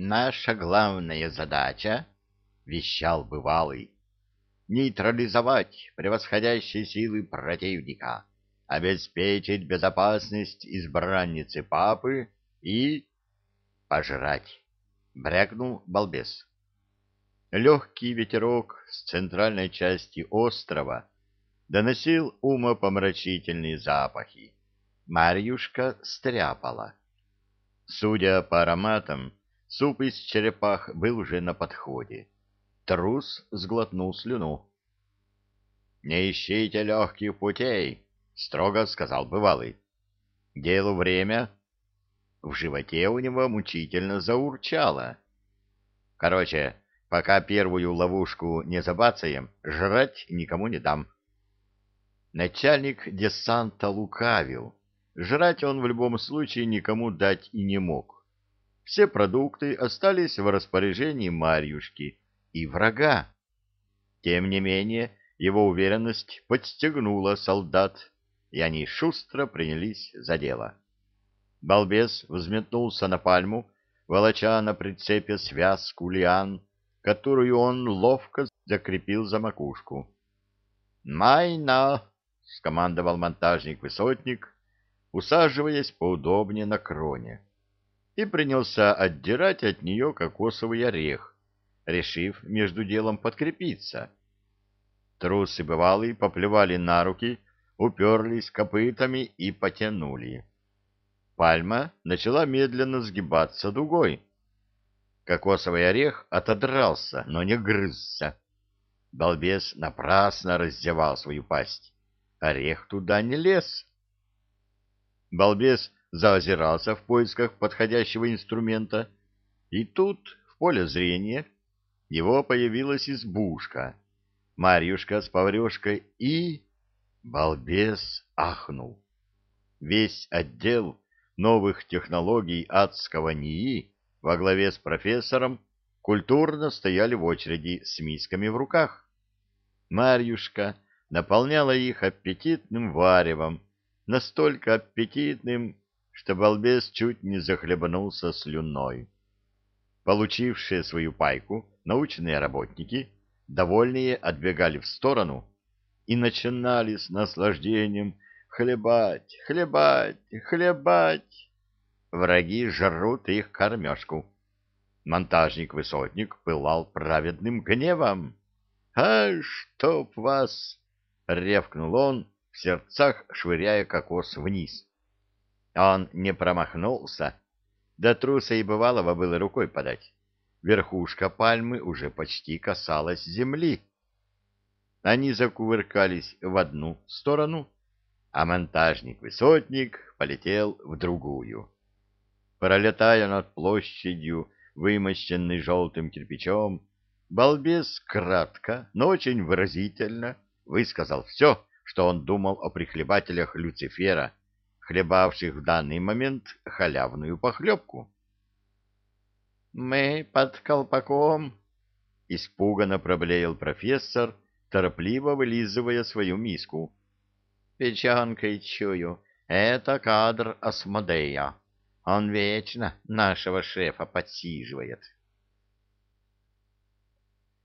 Наша главная задача, — вещал бывалый, — нейтрализовать превосходящие силы противника, обеспечить безопасность избранницы папы и... пожрать, — брякнул балбес. Легкий ветерок с центральной части острова доносил умопомрачительные запахи. Марьюшка стряпала. Судя по ароматам, суп из черепах был уже на подходе. Трус сглотнул слюну. — Не ищите легких путей, — строго сказал бывалый. — Делу время. В животе у него мучительно заурчало. Короче, пока первую ловушку не забацаем, жрать никому не дам. Начальник десанта лукавил. Жрать он в любом случае никому дать и не мог. Все продукты остались в распоряжении Марьюшки и врага. Тем не менее, его уверенность подстегнула солдат, и они шустро принялись за дело. Балбес взметнулся на пальму, волоча на прицепе связку лиан, которую он ловко закрепил за макушку. «Майна!» — скомандовал монтажник-высотник, усаживаясь поудобнее на кроне, и принялся отдирать от нее кокосовый орех, решив между делом подкрепиться. Трусы бывалые поплевали на руки, уперлись копытами и потянули. Пальма начала медленно сгибаться дугой. Кокосовый орех отодрался, но не грызся. Балбес напрасно раздевал свою пасть. Орех туда не лез. Балбес заозирался в поисках подходящего инструмента, и тут в поле зрения его появилась избушка, Марьюшка с поварешкой и... Балбес ахнул. Весь отдел новых технологий адского НИИ во главе с профессором культурно стояли в очереди с мисками в руках. Марьюшка наполняла их аппетитным варевом, настолько аппетитным, что балбес чуть не захлебнулся слюной. Получившие свою пайку, научные работники, довольные, отбегали в сторону и начинали с наслаждением хлебать, хлебать, хлебать. Враги жрут их кормежку. Монтажник-высотник пылал праведным гневом. «А чтоб вас!» — ревкнул он, в сердцах швыряя кокос вниз. Он не промахнулся. До труса и бывалого было рукой подать. Верхушка пальмы уже почти касалась земли. Они закувыркались в одну сторону, а монтажник-высотник полетел в другую. Пролетая над площадью, вымощенной желтым кирпичом, балбес кратко, но очень выразительно высказал все, что он думал о прихлебателях Люцифера, хлебавших в данный момент халявную похлебку. «Мы под колпаком!» — испуганно проблеял профессор, торопливо вылизывая свою миску. «Печенкой чую, это кадр Асмодея. Он вечно нашего шефа подсиживает».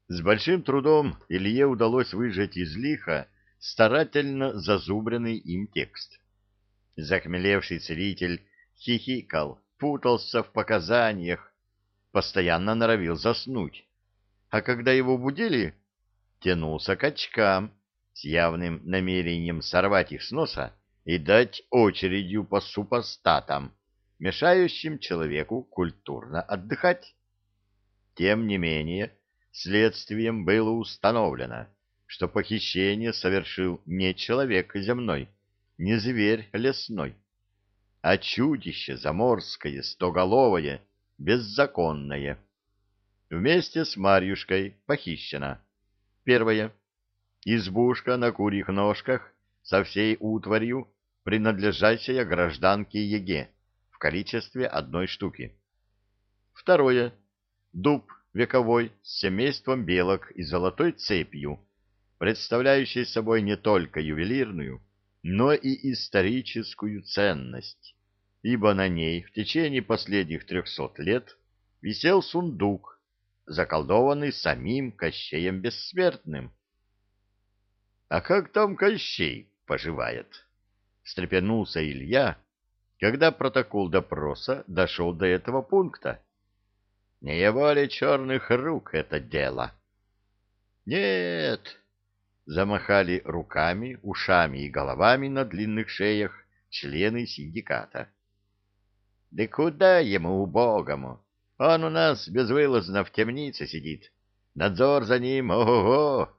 С большим трудом Илье удалось выжать из лиха старательно зазубренный им текст. Захмелевший целитель хихикал, путался в показаниях, постоянно норовил заснуть, а когда его будили, тянулся к очкам с явным намерением сорвать их с носа и дать очередью по супостатам, мешающим человеку культурно отдыхать. Тем не менее, следствием было установлено, что похищение совершил не человек земной, не зверь лесной, а чудище заморское, стоголовое, беззаконное. Вместе с Марьюшкой похищена. Первое. Избушка на курьих ножках со всей утварью, принадлежащая гражданке Еге, в количестве одной штуки. Второе. Дуб вековой с семейством белок и золотой цепью, представляющий собой не только ювелирную, но и историческую ценность, ибо на ней в течение последних трехсот лет висел сундук, заколдованный самим Кощеем Бессмертным. — А как там Кощей поживает? — встрепенулся Илья, когда протокол допроса дошел до этого пункта. — Не его ли черных рук это дело? — Нет! — замахали руками, ушами и головами на длинных шеях члены синдиката. — Да куда ему, убогому? Он у нас безвылазно в темнице сидит. Надзор за ним, ого-го!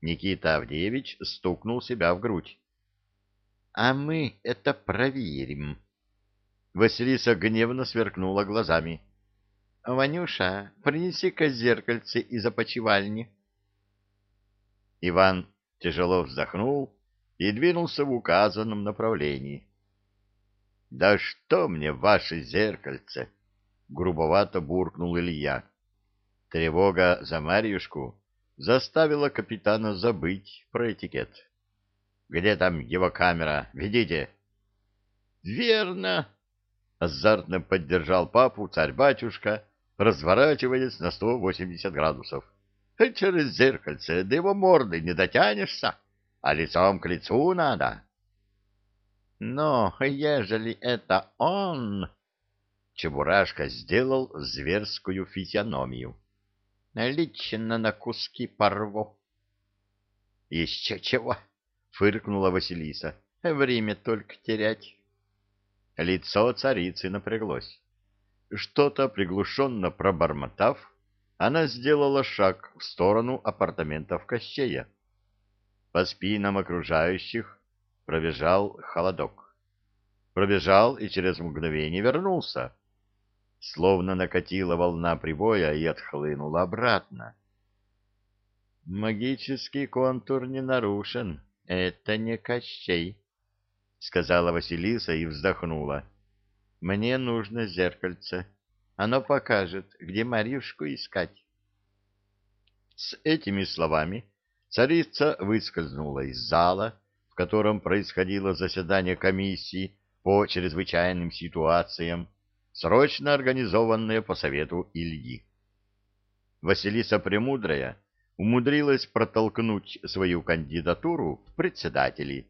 Никита Авдеевич стукнул себя в грудь. — А мы это проверим. Василиса гневно сверкнула глазами. — Ванюша, принеси-ка зеркальце из опочивальни. Иван тяжело вздохнул и двинулся в указанном направлении. — Да что мне ваше зеркальце! — грубовато буркнул Илья. Тревога за Марьюшку заставила капитана забыть про этикет. — Где там его камера? Ведите! — Верно! — азартно поддержал папу царь-батюшка, разворачиваясь на сто восемьдесят градусов. — Через зеркальце до его морды не дотянешься а лицом к лицу надо. Но ежели это он... Чебурашка сделал зверскую физиономию. Лично на куски порву. Еще чего? Фыркнула Василиса. Время только терять. Лицо царицы напряглось. Что-то приглушенно пробормотав, она сделала шаг в сторону апартаментов Кощея. По спинам окружающих пробежал холодок. Пробежал и через мгновение вернулся. Словно накатила волна прибоя и отхлынула обратно. «Магический контур не нарушен. Это не Кощей», — сказала Василиса и вздохнула. «Мне нужно зеркальце. Оно покажет, где Марьюшку искать». С этими словами Царица выскользнула из зала, в котором происходило заседание комиссии по чрезвычайным ситуациям, срочно организованное по совету Ильи. Василиса Премудрая умудрилась протолкнуть свою кандидатуру в председатели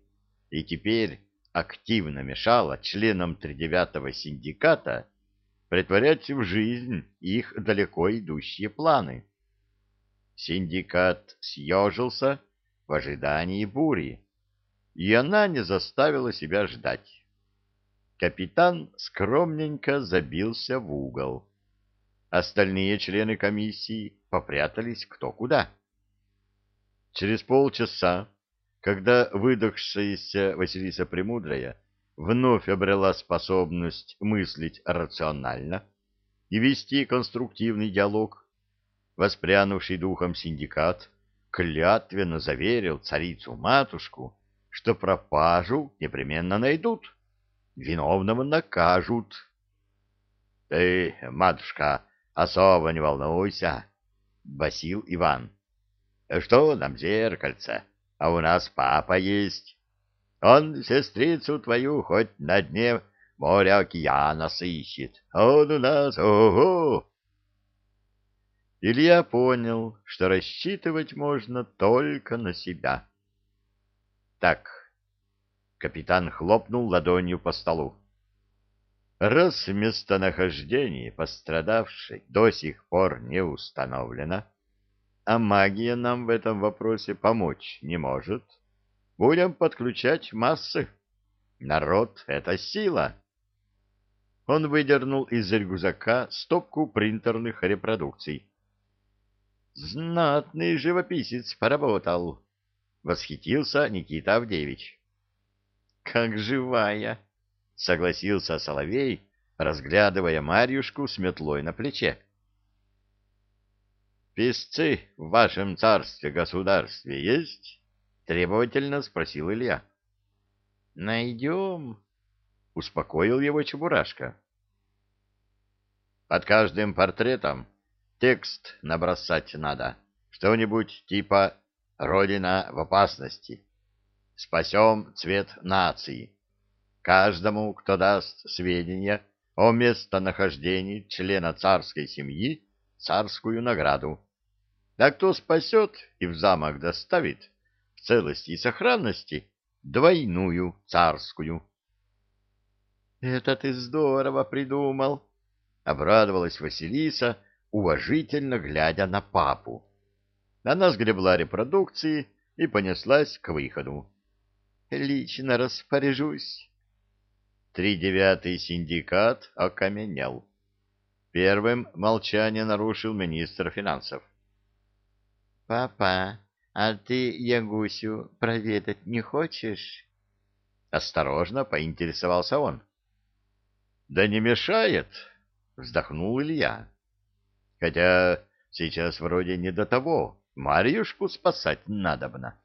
и теперь активно мешала членам тридевятого синдиката претворять в жизнь их далеко идущие планы. Синдикат съежился в ожидании бури, и она не заставила себя ждать. Капитан скромненько забился в угол. Остальные члены комиссии попрятались кто куда. Через полчаса, когда выдохшаяся Василиса Премудрая вновь обрела способность мыслить рационально и вести конструктивный диалог, воспрянувший духом синдикат клятвенно заверил царицу-матушку, что пропажу непременно найдут, виновного накажут. — Ты, матушка, особо не волнуйся, — басил Иван. — Что нам зеркальце, а у нас папа есть. Он сестрицу твою хоть на дне моря-океана сыщет, а он у нас, ого! Илья понял, что рассчитывать можно только на себя. Так, капитан хлопнул ладонью по столу. Раз местонахождение пострадавшей до сих пор не установлено, а магия нам в этом вопросе помочь не может, будем подключать массы. Народ — это сила. Он выдернул из рюкзака стопку принтерных репродукций Знатный живописец поработал, — восхитился Никита Авдевич. — Как живая, — согласился Соловей, разглядывая Марьюшку с метлой на плече. — Песцы в вашем царстве-государстве есть? — требовательно спросил Илья. — Найдем, — успокоил его Чебурашка. — Под каждым портретом Текст набросать надо. Что-нибудь типа «Родина в опасности». «Спасем цвет нации». Каждому, кто даст сведения о местонахождении члена царской семьи царскую награду. А кто спасет и в замок доставит целости и сохранности двойную царскую. — Это ты здорово придумал, — обрадовалась Василиса, уважительно глядя на папу. Она сгребла репродукции и понеслась к выходу. — Лично распоряжусь. Тридевятый синдикат окаменел. Первым молчание нарушил министр финансов. — Папа, а ты Ягусю проведать не хочешь? Осторожно поинтересовался он. — Да не мешает, — вздохнул Илья. — Хотя сейчас вроде не до того, Марьюшку спасать надобно.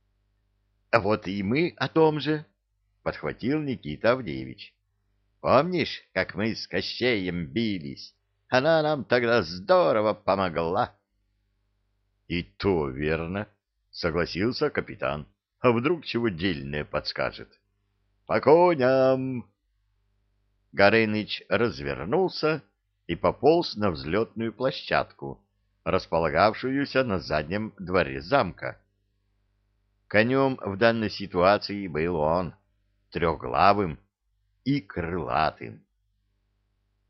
— А вот и мы о том же, — подхватил Никита Авдеевич. — Помнишь, как мы с Кощеем бились? Она нам тогда здорово помогла. — И то верно, — согласился капитан. — А вдруг чего дельное подскажет? — По коням! Горыныч развернулся и пополз на взлетную площадку, располагавшуюся на заднем дворе замка. Конем в данной ситуации был он — трехглавым и крылатым.